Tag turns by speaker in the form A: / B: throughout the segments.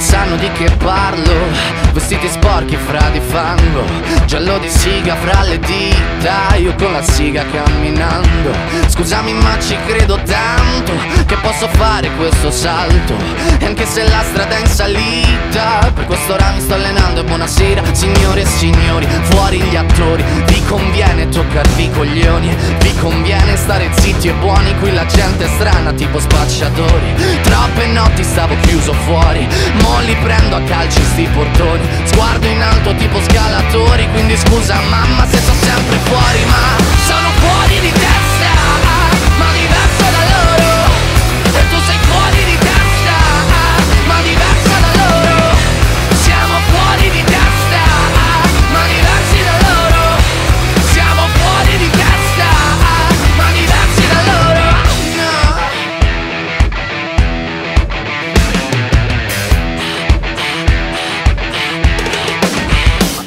A: sanno di che parlo. Vestiti sporchi fra di fango Giallo di siga fra le dita. Io con la siga camminando. Scusami ma ci credo tanto Che posso fare questo salto. E anche se la strada è in salita Per quest'ora mi sto allenando. E buonasera Signore e signori, fuori gli attori conviene toccarvi i coglioni. Vi conviene stare zitti e buoni Qui la gente è strana tipo spacciatori. Troppe notti stavo chiuso fuori Mo li prendo a calci sti portoni. Sguardo in alto tipo scalatori Quindi scusa mamma se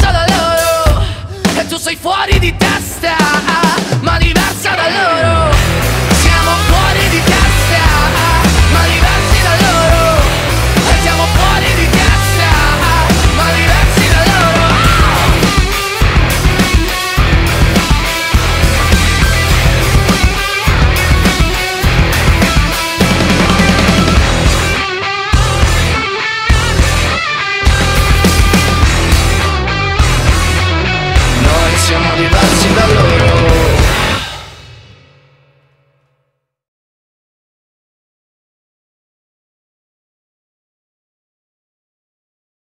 A: diversa loro. E tu sei fuori di testa Ma diversa da loro.